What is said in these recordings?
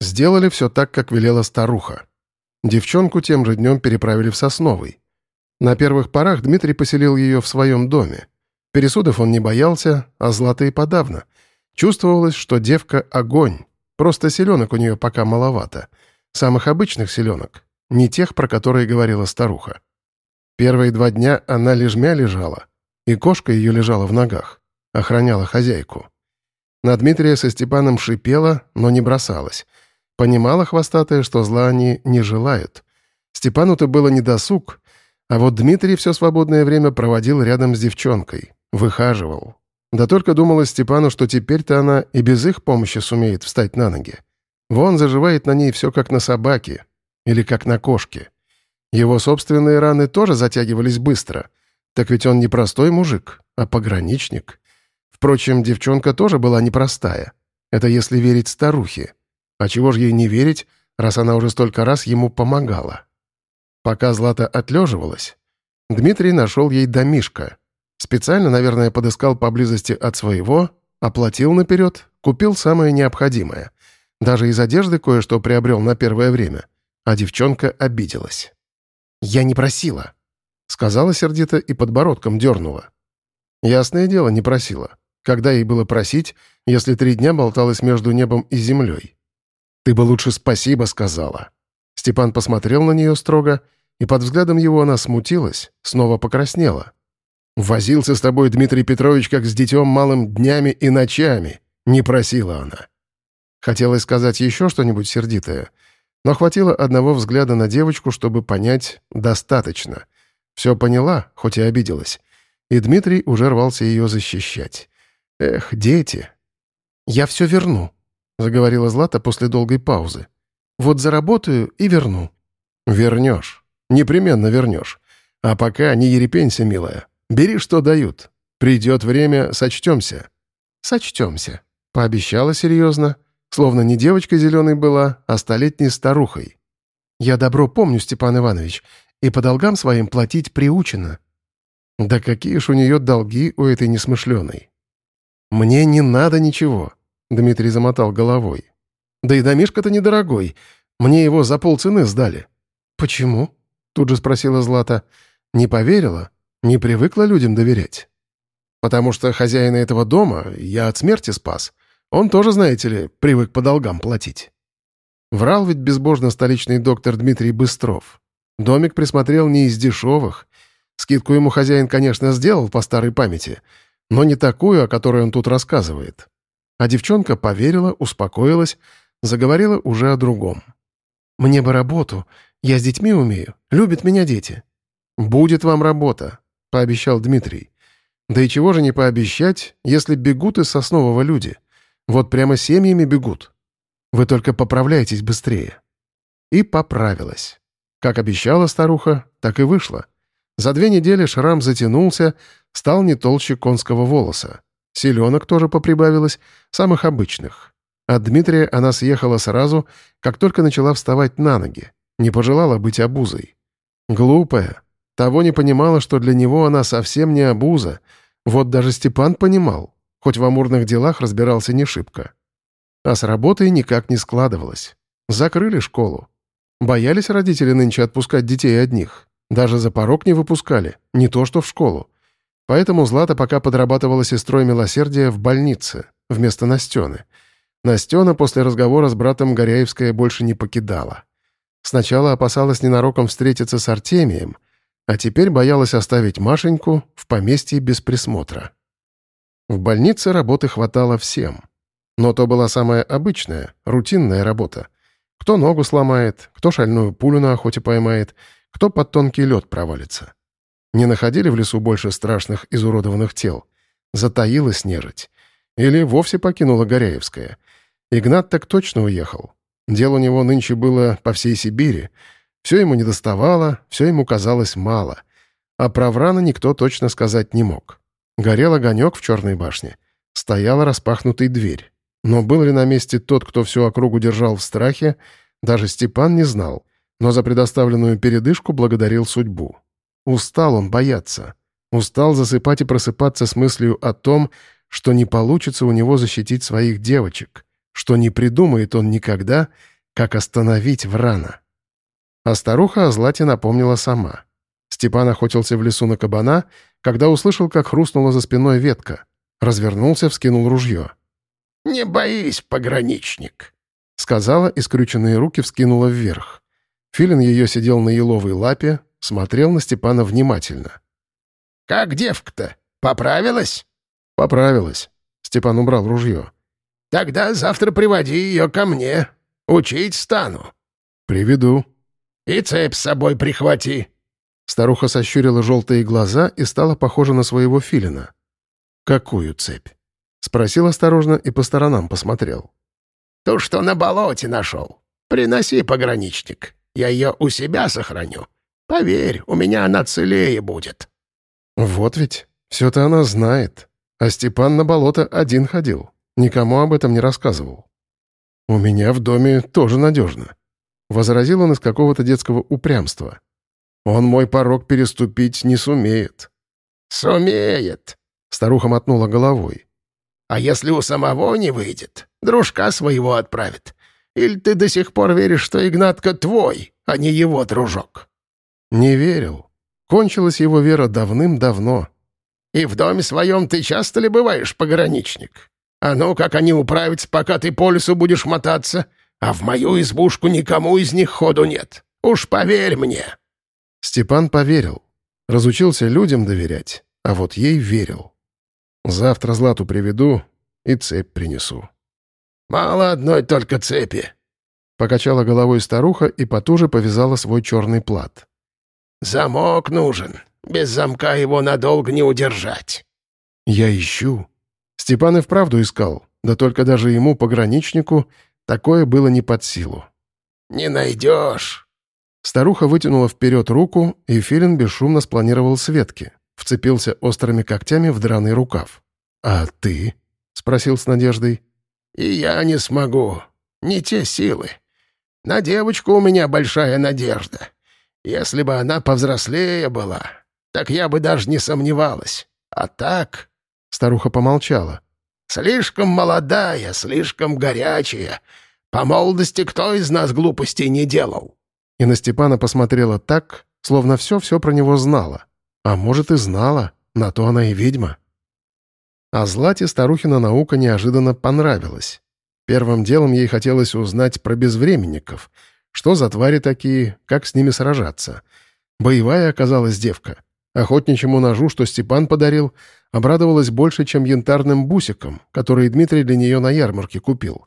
Сделали все так, как велела старуха. Девчонку тем же днем переправили в Сосновый. На первых порах Дмитрий поселил ее в своем доме. Пересудов он не боялся, а златы и подавно. Чувствовалось, что девка — огонь. Просто селенок у нее пока маловато. Самых обычных селенок, не тех, про которые говорила старуха. Первые два дня она лежмя лежала, и кошка ее лежала в ногах, охраняла хозяйку. На Дмитрия со Степаном шипела, но не бросалась. Понимала хвостатая, что зла они не желают. Степану-то было недосуг, а вот Дмитрий все свободное время проводил рядом с девчонкой, выхаживал. Да только думала Степану, что теперь-то она и без их помощи сумеет встать на ноги. Вон заживает на ней все как на собаке или как на кошке. Его собственные раны тоже затягивались быстро. Так ведь он не простой мужик, а пограничник. Впрочем, девчонка тоже была непростая. Это если верить старухе. А чего же ей не верить, раз она уже столько раз ему помогала? Пока Злата отлеживалась, Дмитрий нашел ей домишко. Специально, наверное, подыскал поблизости от своего, оплатил наперед, купил самое необходимое. Даже из одежды кое-что приобрел на первое время. А девчонка обиделась. «Я не просила», — сказала сердито и подбородком дернула. Ясное дело, не просила. Когда ей было просить, если три дня болталась между небом и землей? «Ты бы лучше спасибо сказала». Степан посмотрел на нее строго, и под взглядом его она смутилась, снова покраснела. «Возился с тобой Дмитрий Петрович как с детем малым днями и ночами», — не просила она. Хотелось сказать еще что-нибудь сердитое, но хватило одного взгляда на девочку, чтобы понять «достаточно». Все поняла, хоть и обиделась. И Дмитрий уже рвался ее защищать. «Эх, дети!» «Я все верну», — заговорила Злата после долгой паузы. «Вот заработаю и верну». «Вернешь. Непременно вернешь. А пока не ерепенься, милая. Бери, что дают. Придет время, сочтемся». «Сочтемся», — пообещала серьезно, словно не девочка зеленой была, а столетней старухой. «Я добро помню, Степан Иванович, и по долгам своим платить приучено». «Да какие ж у нее долги у этой несмышленой?» «Мне не надо ничего. Дмитрий замотал головой. «Да и домишко-то недорогой. Мне его за полцены сдали». «Почему?» — тут же спросила Злата. «Не поверила? Не привыкла людям доверять?» «Потому что хозяина этого дома я от смерти спас. Он тоже, знаете ли, привык по долгам платить». Врал ведь безбожно столичный доктор Дмитрий Быстров. Домик присмотрел не из дешевых. Скидку ему хозяин, конечно, сделал по старой памяти, но не такую, о которой он тут рассказывает. А девчонка поверила, успокоилась, заговорила уже о другом. «Мне бы работу. Я с детьми умею. Любят меня дети». «Будет вам работа», — пообещал Дмитрий. «Да и чего же не пообещать, если бегут из Соснового люди? Вот прямо семьями бегут. Вы только поправляйтесь быстрее». И поправилась. Как обещала старуха, так и вышло. За две недели шрам затянулся, стал не толще конского волоса. Селенок тоже поприбавилось, самых обычных. От Дмитрия она съехала сразу, как только начала вставать на ноги. Не пожелала быть обузой. Глупая. Того не понимала, что для него она совсем не обуза. Вот даже Степан понимал, хоть в амурных делах разбирался не шибко. А с работой никак не складывалось. Закрыли школу. Боялись родители нынче отпускать детей одних. Даже за порог не выпускали, не то что в школу. Поэтому Злата пока подрабатывала сестрой милосердия в больнице, вместо Настены. Настена после разговора с братом Горяевская больше не покидала. Сначала опасалась ненароком встретиться с Артемием, а теперь боялась оставить Машеньку в поместье без присмотра. В больнице работы хватало всем. Но то была самая обычная, рутинная работа. Кто ногу сломает, кто шальную пулю на охоте поймает, кто под тонкий лед провалится. Не находили в лесу больше страшных изуродованных тел? Затаилась нежить. Или вовсе покинула Горяевская? Игнат так точно уехал. Дел у него нынче было по всей Сибири. Все ему недоставало, все ему казалось мало. А про Врана никто точно сказать не мог. Горел огонек в черной башне. Стояла распахнутая дверь. Но был ли на месте тот, кто всю округу держал в страхе, даже Степан не знал, но за предоставленную передышку благодарил судьбу. Устал он бояться. Устал засыпать и просыпаться с мыслью о том, что не получится у него защитить своих девочек, что не придумает он никогда, как остановить Врана. А старуха о Злате напомнила сама. Степан охотился в лесу на кабана, когда услышал, как хрустнула за спиной ветка. Развернулся, вскинул ружье. «Не боись, пограничник», — сказала, и скрюченные руки вскинула вверх. Филин ее сидел на еловой лапе, смотрел на Степана внимательно. «Как девка-то? Поправилась?» «Поправилась». Степан убрал ружье. «Тогда завтра приводи ее ко мне. Учить стану». «Приведу». «И цепь с собой прихвати». Старуха сощурила желтые глаза и стала похожа на своего филина. «Какую цепь?» — спросил осторожно и по сторонам посмотрел. «Ту, что на болоте нашел. Приноси, пограничник. Я ее у себя сохраню. Поверь, у меня она целее будет». «Вот ведь, все-то она знает. А Степан на болото один ходил. Никому об этом не рассказывал. «У меня в доме тоже надежно», — возразил он из какого-то детского упрямства. «Он мой порог переступить не сумеет». «Сумеет», — старуха мотнула головой. «А если у самого не выйдет, дружка своего отправит. Или ты до сих пор веришь, что Игнатка твой, а не его дружок?» «Не верил. Кончилась его вера давным-давно». «И в доме своем ты часто ли бываешь, пограничник? А ну, как они управятся, пока ты по лесу будешь мотаться? А в мою избушку никому из них ходу нет. Уж поверь мне». Степан поверил. Разучился людям доверять, а вот ей верил. Завтра Злату приведу и цепь принесу. «Мало одной только цепи», — покачала головой старуха и потуже повязала свой черный плат. «Замок нужен. Без замка его надолго не удержать». «Я ищу». Степан и вправду искал, да только даже ему, пограничнику, такое было не под силу. «Не найдешь». Старуха вытянула вперед руку, и Филин бесшумно спланировал с ветки, вцепился острыми когтями в драный рукав. «А ты?» — спросил с надеждой. «И я не смогу. Не те силы. На девочку у меня большая надежда. Если бы она повзрослее была, так я бы даже не сомневалась. А так...» Старуха помолчала. «Слишком молодая, слишком горячая. По молодости кто из нас глупостей не делал?» И на Степана посмотрела так, словно все-все про него знала. А может, и знала, на то она и ведьма. А Злате старухина наука неожиданно понравилась. Первым делом ей хотелось узнать про безвременников. Что за твари такие, как с ними сражаться. Боевая оказалась девка. Охотничьему ножу, что Степан подарил, обрадовалась больше, чем янтарным бусиком, который Дмитрий для нее на ярмарке купил.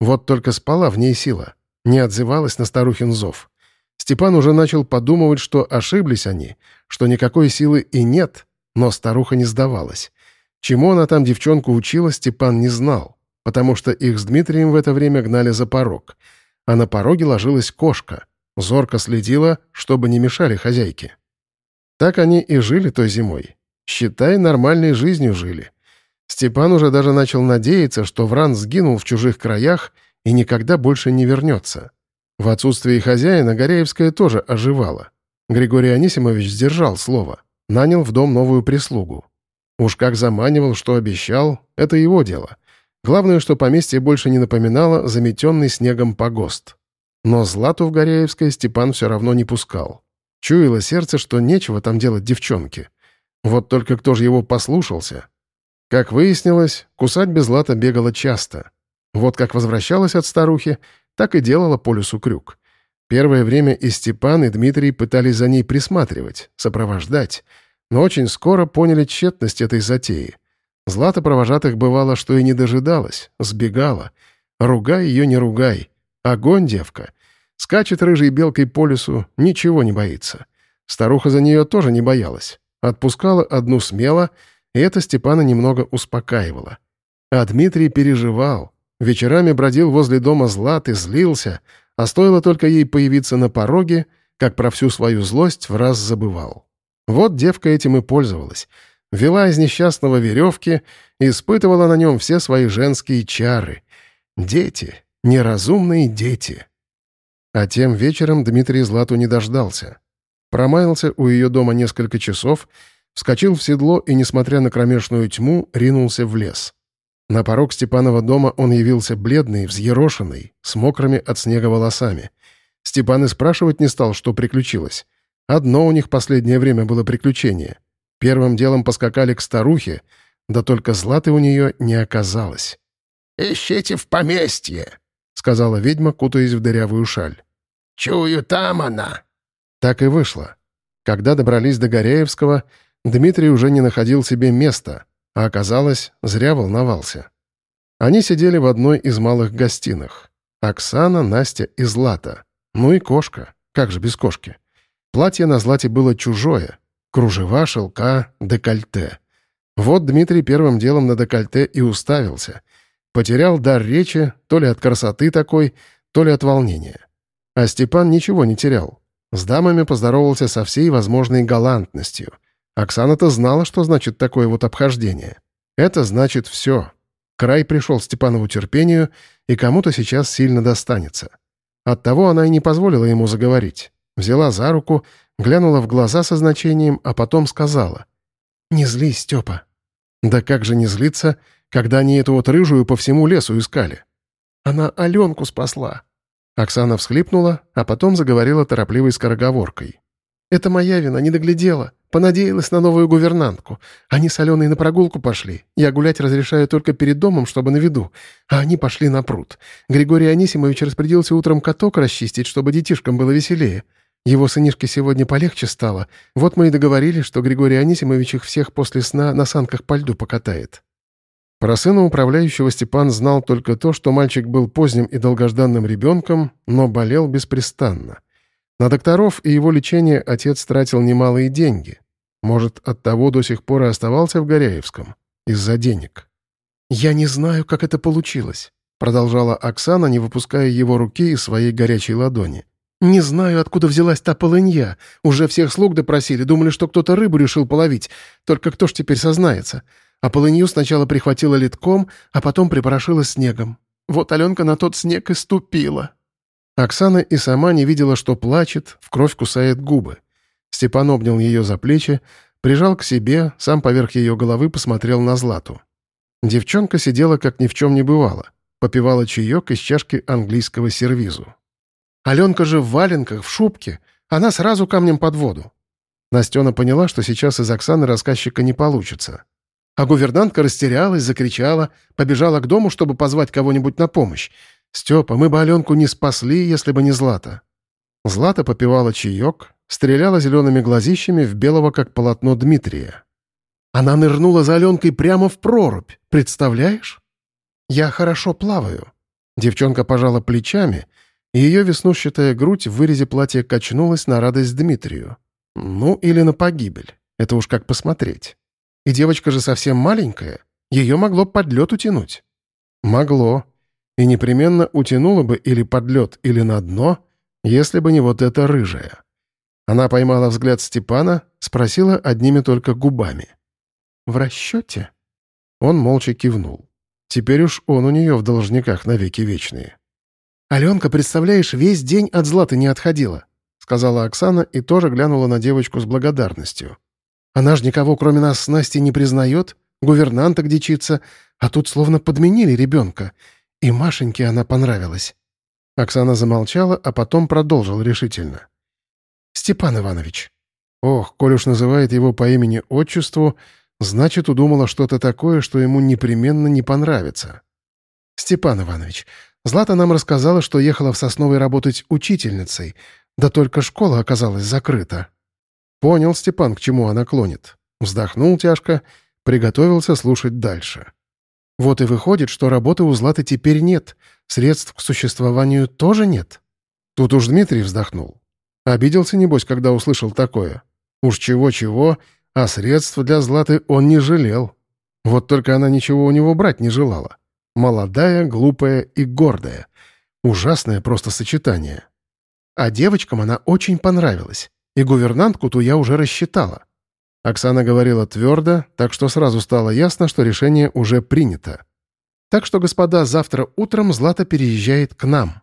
Вот только спала в ней сила, не отзывалась на старухин зов. Степан уже начал подумывать, что ошиблись они, что никакой силы и нет, но старуха не сдавалась. Чему она там девчонку учила, Степан не знал, потому что их с Дмитрием в это время гнали за порог, а на пороге ложилась кошка, зорко следила, чтобы не мешали хозяйке. Так они и жили той зимой. Считай, нормальной жизнью жили. Степан уже даже начал надеяться, что Вран сгинул в чужих краях и никогда больше не вернется. В отсутствие хозяина Горяевская тоже оживала. Григорий Анисимович сдержал слово. Нанял в дом новую прислугу. Уж как заманивал, что обещал, это его дело. Главное, что поместье больше не напоминало заметенный снегом погост. Но Злату в Горяевской Степан все равно не пускал. Чуяло сердце, что нечего там делать девчонке. Вот только кто же его послушался? Как выяснилось, кусать без лата бегала часто. Вот как возвращалась от старухи, так и делала по крюк. Первое время и Степан, и Дмитрий пытались за ней присматривать, сопровождать, но очень скоро поняли тщетность этой затеи. Злата провожатых бывало, что и не дожидалась, сбегала. Ругай ее, не ругай. Огонь, девка. Скачет рыжей белкой по лесу, ничего не боится. Старуха за нее тоже не боялась. Отпускала одну смело, и это Степана немного успокаивало. А Дмитрий переживал. Вечерами бродил возле дома Златы, злился, а стоило только ей появиться на пороге, как про всю свою злость в раз забывал. Вот девка этим и пользовалась. Вела из несчастного веревки испытывала на нем все свои женские чары. Дети, неразумные дети. А тем вечером Дмитрий Злату не дождался. Промаялся у ее дома несколько часов, вскочил в седло и, несмотря на кромешную тьму, ринулся в лес. На порог Степанова дома он явился бледный, взъерошенный, с мокрыми от снега волосами. Степан и спрашивать не стал, что приключилось. Одно у них последнее время было приключение. Первым делом поскакали к старухе, да только златы у нее не оказалось. «Ищите в поместье», — сказала ведьма, кутаясь в дырявую шаль. «Чую, там она». Так и вышло. Когда добрались до Горяевского, Дмитрий уже не находил себе места, а оказалось, зря волновался. Они сидели в одной из малых гостиных. Оксана, Настя и Злата. Ну и кошка. Как же без кошки? Платье на Злате было чужое. Кружева, шелка, декольте. Вот Дмитрий первым делом на декольте и уставился. Потерял дар речи то ли от красоты такой, то ли от волнения. А Степан ничего не терял. С дамами поздоровался со всей возможной галантностью — Оксана-то знала, что значит такое вот обхождение. Это значит все. Край пришел Степанову терпению, и кому-то сейчас сильно достанется. Оттого она и не позволила ему заговорить. Взяла за руку, глянула в глаза со значением, а потом сказала. «Не злись, Степа». Да как же не злиться, когда они эту вот рыжую по всему лесу искали? Она Аленку спасла. Оксана всхлипнула, а потом заговорила торопливой скороговоркой. «Это моя вина, не доглядела. Понадеялась на новую гувернантку. Они с Аленой на прогулку пошли. Я гулять разрешаю только перед домом, чтобы на виду. А они пошли на пруд. Григорий Анисимович распорядился утром каток расчистить, чтобы детишкам было веселее. Его сынишке сегодня полегче стало. Вот мы и договорились, что Григорий Анисимович их всех после сна на санках по льду покатает. Про сына управляющего Степан знал только то, что мальчик был поздним и долгожданным ребенком, но болел беспрестанно. На докторов и его лечение отец тратил немалые деньги. Может, оттого до сих пор и оставался в Горяевском? Из-за денег. «Я не знаю, как это получилось», — продолжала Оксана, не выпуская его руки из своей горячей ладони. «Не знаю, откуда взялась та полынья. Уже всех слуг допросили, думали, что кто-то рыбу решил половить. Только кто ж теперь сознается? А полынью сначала прихватила литком, а потом припорошила снегом. Вот Аленка на тот снег и ступила». Оксана и сама не видела, что плачет, в кровь кусает губы. Степан обнял ее за плечи, прижал к себе, сам поверх ее головы посмотрел на Злату. Девчонка сидела, как ни в чем не бывало, попивала чаек из чашки английского сервизу. «Аленка же в валенках, в шубке, она сразу камнем под воду». Настена поняла, что сейчас из Оксаны рассказчика не получится. А гувернантка растерялась, закричала, побежала к дому, чтобы позвать кого-нибудь на помощь. «Степа, мы бы Аленку не спасли, если бы не Злата». Злата попивала чаек, стреляла зелеными глазищами в белого как полотно Дмитрия. Она нырнула за Аленкой прямо в прорубь, представляешь? Я хорошо плаваю. Девчонка пожала плечами, ее веснущатая грудь в вырезе платья качнулась на радость Дмитрию. Ну, или на погибель. Это уж как посмотреть. И девочка же совсем маленькая. Ее могло под лед утянуть. Могло. И непременно утянуло бы или под лед, или на дно, если бы не вот эта рыжая. Она поймала взгляд Степана, спросила одними только губами. «В расчете?» Он молча кивнул. Теперь уж он у нее в должниках навеки вечные. «Аленка, представляешь, весь день от Златы не отходила», сказала Оксана и тоже глянула на девочку с благодарностью. «Она ж никого, кроме нас с Настей, не признает, гувернанта дичится, а тут словно подменили ребенка. И Машеньке она понравилась». Оксана замолчала, а потом продолжил решительно. Степан Иванович». Ох, коль уж называет его по имени-отчеству, значит, удумала что-то такое, что ему непременно не понравится. «Степан Иванович, Злата нам рассказала, что ехала в Сосновой работать учительницей, да только школа оказалась закрыта». Понял Степан, к чему она клонит. Вздохнул тяжко, приготовился слушать дальше. Вот и выходит, что работы у Златы теперь нет, средств к существованию тоже нет. Тут уж Дмитрий вздохнул. Обиделся, небось, когда услышал такое. Уж чего-чего, а средств для Златы он не жалел. Вот только она ничего у него брать не желала. Молодая, глупая и гордая. Ужасное просто сочетание. А девочкам она очень понравилась. И гувернантку ту я уже рассчитала. Оксана говорила твердо, так что сразу стало ясно, что решение уже принято. Так что, господа, завтра утром Злата переезжает к нам.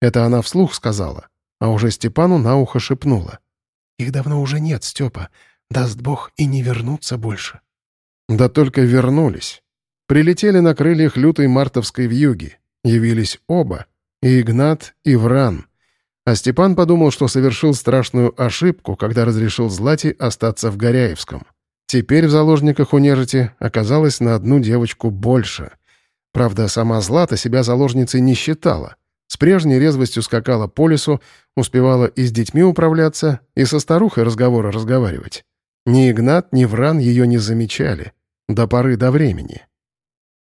Это она вслух сказала а уже Степану на ухо шепнула. «Их давно уже нет, Степа. Даст Бог и не вернутся больше». Да только вернулись. Прилетели на крыльях лютой мартовской вьюги. Явились оба — и Игнат, и Вран. А Степан подумал, что совершил страшную ошибку, когда разрешил Злате остаться в Горяевском. Теперь в заложниках у нежити оказалось на одну девочку больше. Правда, сама Злата себя заложницей не считала. С прежней резвостью скакала по лесу, успевала и с детьми управляться, и со старухой разговора разговаривать. Ни Игнат, ни Вран ее не замечали. До поры до времени.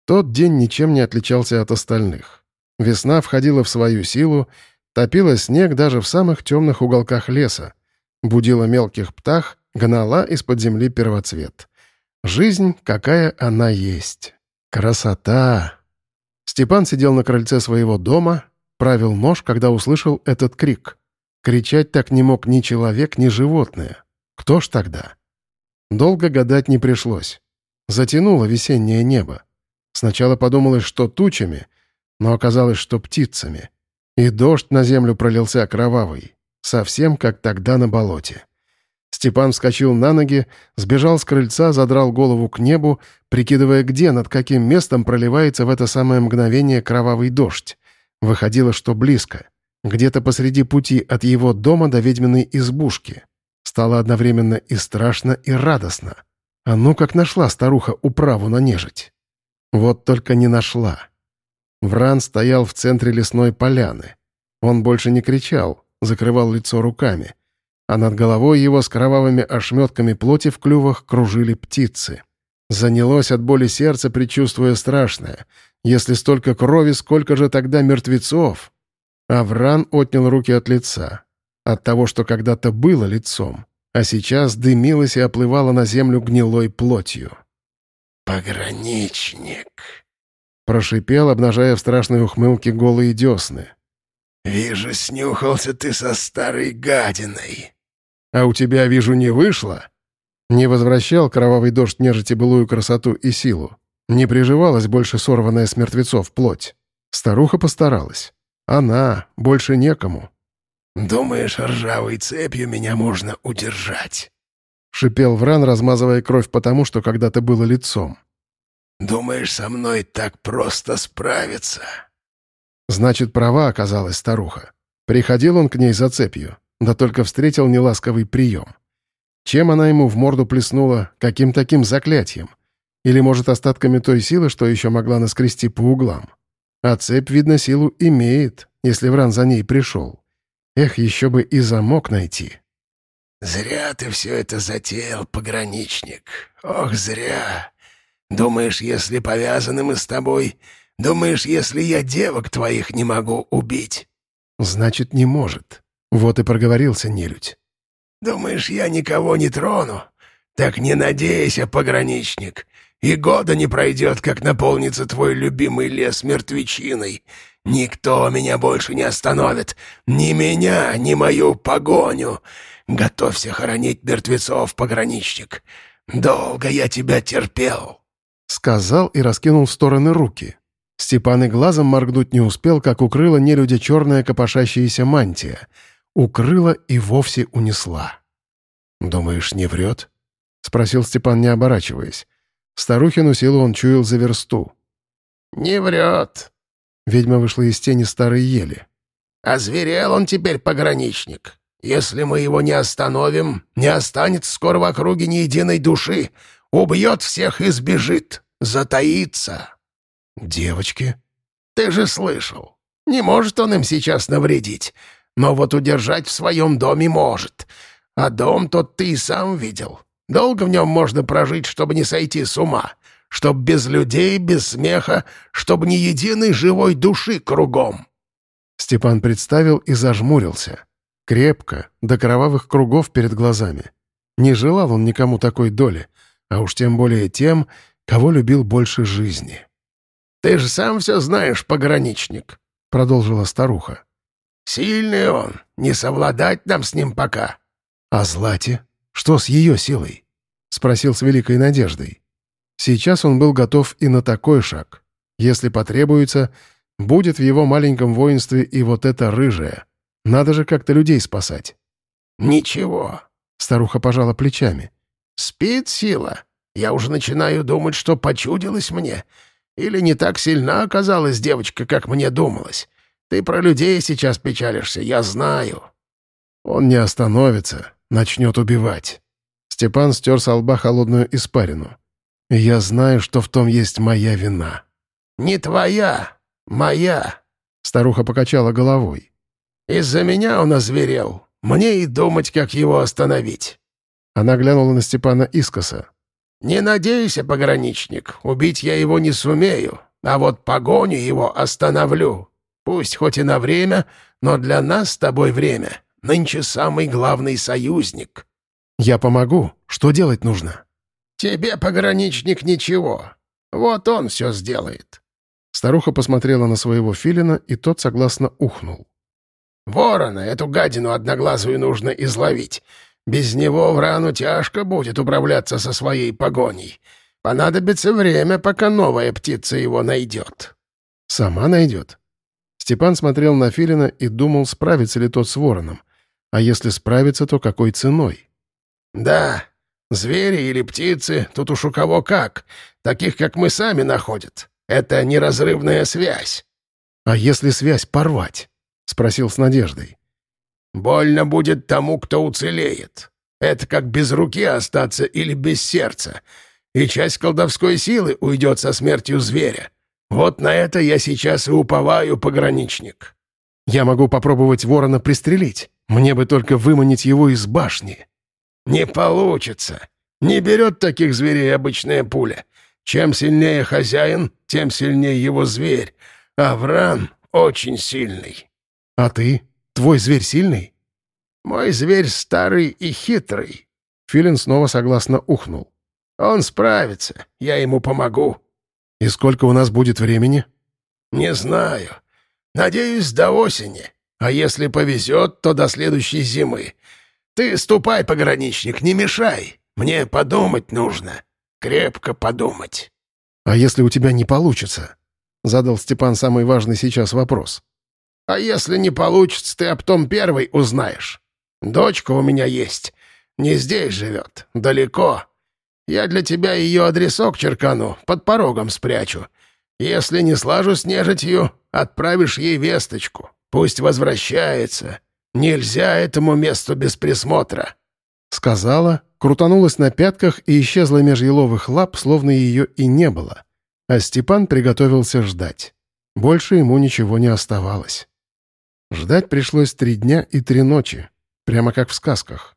Тот день ничем не отличался от остальных. Весна входила в свою силу, топила снег даже в самых темных уголках леса, будила мелких птах, гнала из-под земли первоцвет. Жизнь, какая она есть. Красота! Степан сидел на крыльце своего дома, правил нож, когда услышал этот крик. Кричать так не мог ни человек, ни животное. Кто ж тогда? Долго гадать не пришлось. Затянуло весеннее небо. Сначала подумалось, что тучами, но оказалось, что птицами. И дождь на землю пролился кровавый, совсем как тогда на болоте. Степан вскочил на ноги, сбежал с крыльца, задрал голову к небу, прикидывая, где, над каким местом проливается в это самое мгновение кровавый дождь. Выходило, что близко. Где-то посреди пути от его дома до ведьминой избушки. Стало одновременно и страшно, и радостно. А ну как нашла старуха управу на нежить. Вот только не нашла. Вран стоял в центре лесной поляны. Он больше не кричал, закрывал лицо руками — а над головой его с кровавыми ошметками плоти в клювах кружили птицы. Занялось от боли сердце, предчувствуя страшное. Если столько крови, сколько же тогда мертвецов? Авран отнял руки от лица. От того, что когда-то было лицом, а сейчас дымилось и оплывало на землю гнилой плотью. «Пограничник!» Прошипел, обнажая в страшной ухмылке голые десны. «Вижу, снюхался ты со старой гадиной. А у тебя, вижу, не вышло?» Не возвращал кровавый дождь нежити былую красоту и силу. Не приживалась больше сорванная с мертвецов плоть. Старуха постаралась. Она, больше некому. «Думаешь, ржавой цепью меня можно удержать?» — шипел Вран, размазывая кровь потому, что когда-то было лицом. «Думаешь, со мной так просто справиться?» Значит, права оказалась старуха. Приходил он к ней за цепью да только встретил неласковый прием. Чем она ему в морду плеснула, каким таким заклятием? Или, может, остатками той силы, что еще могла наскрести по углам? А цепь, видно, силу имеет, если Вран за ней пришел. Эх, еще бы и замок найти. «Зря ты все это затеял, пограничник. Ох, зря. Думаешь, если повязаны мы с тобой, думаешь, если я девок твоих не могу убить?» «Значит, не может. Вот и проговорился нелюдь. «Думаешь, я никого не трону? Так не надейся, пограничник. И года не пройдет, как наполнится твой любимый лес мертвечиной. Никто меня больше не остановит. Ни меня, ни мою погоню. Готовься хоронить мертвецов, пограничник. Долго я тебя терпел». Сказал и раскинул в стороны руки. Степан и глазом моргнуть не успел, как укрыла нелюдя черная копошащаяся мантия — укрыла и вовсе унесла. «Думаешь, не врет?» — спросил Степан, не оборачиваясь. Старухину силу он чуял за версту. «Не врет». Ведьма вышла из тени старой ели. «А зверел он теперь пограничник. Если мы его не остановим, не останется скоро в округе ни единой души. Убьет всех и сбежит. Затаится». «Девочки?» «Ты же слышал. Не может он им сейчас навредить но вот удержать в своем доме может. А дом тот ты и сам видел. Долго в нем можно прожить, чтобы не сойти с ума, чтоб без людей, без смеха, чтоб ни единой живой души кругом». Степан представил и зажмурился. Крепко, до кровавых кругов перед глазами. Не желал он никому такой доли, а уж тем более тем, кого любил больше жизни. «Ты же сам все знаешь, пограничник», — продолжила старуха. Сильный он, не совладать нам с ним пока». «А Злате? Что с ее силой?» — спросил с великой надеждой. Сейчас он был готов и на такой шаг. Если потребуется, будет в его маленьком воинстве и вот это рыжее. Надо же как-то людей спасать. «Ничего», — старуха пожала плечами. «Спит сила. Я уже начинаю думать, что почудилось мне. Или не так сильна оказалась девочка, как мне думалось? Ты про людей сейчас печалишься, я знаю». «Он не остановится, начнет убивать». Степан стер с лба холодную испарину. «Я знаю, что в том есть моя вина». «Не твоя, моя», — старуха покачала головой. «Из-за меня он озверел. Мне и думать, как его остановить». Она глянула на Степана искоса. «Не надейся, пограничник, убить я его не сумею, а вот погоню его остановлю. Пусть хоть и на время, но для нас с тобой время. Нынче самый главный союзник». «Я помогу. Что делать нужно?» «Тебе, пограничник, ничего. Вот он все сделает». Старуха посмотрела на своего филина, и тот согласно ухнул. «Ворона, эту гадину одноглазую нужно изловить. Без него в рану тяжко будет управляться со своей погоней. Понадобится время, пока новая птица его найдет». «Сама найдет?» Степан смотрел на Филина и думал, справится ли тот с вороном. А если справится, то какой ценой? «Да, звери или птицы, тут уж у кого как. Таких, как мы сами, находят. Это неразрывная связь». «А если связь порвать?» — спросил с надеждой. Больно будет тому, кто уцелеет. Это как без руки остаться или без сердца. И часть колдовской силы уйдет со смертью зверя. Вот на это я сейчас и уповаю, пограничник. Я могу попробовать ворона пристрелить. Мне бы только выманить его из башни. Не получится. Не берет таких зверей обычная пуля. Чем сильнее хозяин, тем сильнее его зверь. А Вран очень сильный. А ты? Твой зверь сильный?» «Мой зверь старый и хитрый». Филин снова согласно ухнул. «Он справится. Я ему помогу». «И сколько у нас будет времени?» «Не знаю. Надеюсь, до осени. А если повезет, то до следующей зимы. Ты ступай, пограничник, не мешай. Мне подумать нужно. Крепко подумать». «А если у тебя не получится?» — задал Степан самый важный сейчас вопрос. А если не получится, ты об том первый узнаешь. Дочка у меня есть. Не здесь живет. Далеко. Я для тебя ее адресок черкану, под порогом спрячу. Если не слажу с нежитью, отправишь ей весточку. Пусть возвращается. Нельзя этому месту без присмотра». Сказала, крутанулась на пятках и исчезла меж еловых лап, словно ее и не было. А Степан приготовился ждать. Больше ему ничего не оставалось. Ждать пришлось три дня и три ночи, прямо как в сказках.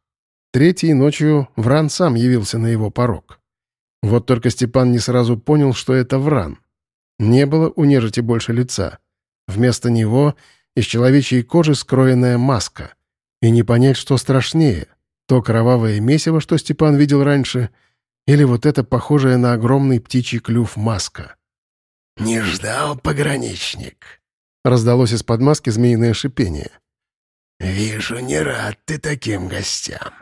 Третьей ночью Вран сам явился на его порог. Вот только Степан не сразу понял, что это Вран. Не было у нежити больше лица. Вместо него из человечьей кожи скроенная маска. И не понять, что страшнее — то кровавое месиво, что Степан видел раньше, или вот это похожее на огромный птичий клюв маска. «Не ждал пограничник», Раздалось из-под маски змеиное шипение. «Вижу, не рад ты таким гостям.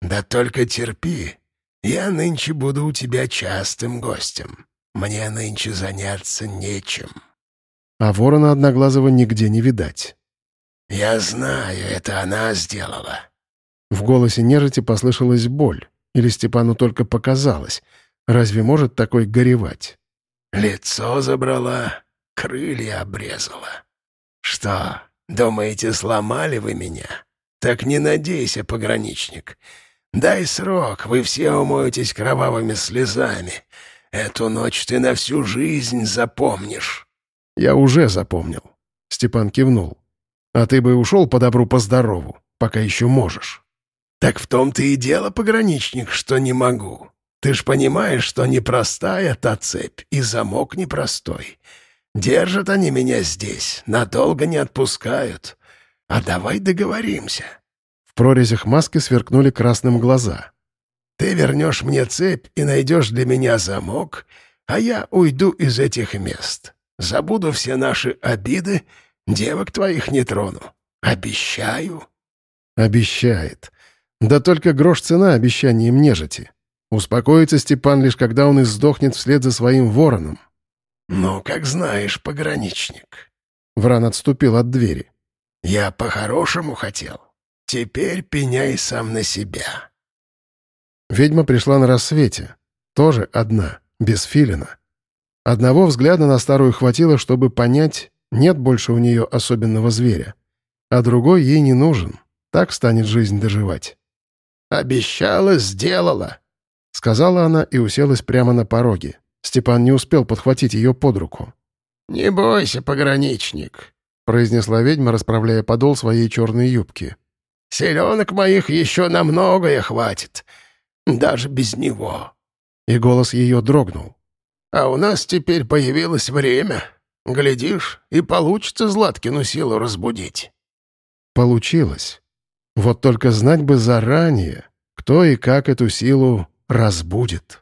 Да только терпи. Я нынче буду у тебя частым гостем. Мне нынче заняться нечем». А ворона Одноглазого нигде не видать. «Я знаю, это она сделала». В голосе нежити послышалась боль. Или Степану только показалось. Разве может такой горевать? «Лицо забрала, крылья обрезала. Что, думаете, сломали вы меня? Так не надейся, пограничник. Дай срок, вы все умоетесь кровавыми слезами. Эту ночь ты на всю жизнь запомнишь». «Я уже запомнил», — Степан кивнул. «А ты бы ушел по добру, по здорову, пока еще можешь». «Так в том-то и дело, пограничник, что не могу. Ты ж понимаешь, что непростая та цепь, и замок непростой. Держат они меня здесь, надолго не отпускают. А давай договоримся». В прорезях маски сверкнули красным глаза. «Ты вернешь мне цепь и найдешь для меня замок, а я уйду из этих мест. Забуду все наши обиды, девок твоих не трону. Обещаю». «Обещает. Да только грош цена обещанием нежити. Успокоится Степан лишь когда он издохнет вслед за своим вороном. «Ну, как знаешь, пограничник». Вран отступил от двери. «Я по-хорошему хотел. Теперь пеняй сам на себя». Ведьма пришла на рассвете. Тоже одна, без филина. Одного взгляда на старую хватило, чтобы понять, нет больше у нее особенного зверя. А другой ей не нужен. Так станет жизнь доживать. «Обещала, сделала», — сказала она и уселась прямо на пороге. Степан не успел подхватить ее под руку. «Не бойся, пограничник», — произнесла ведьма, расправляя подол своей черной юбки. «Селенок моих еще на многое хватит, даже без него». И голос ее дрогнул. «А у нас теперь появилось время. Глядишь, и получится Златкину силу разбудить». Получилось. Вот только знать бы заранее, кто и как эту силу разбудит.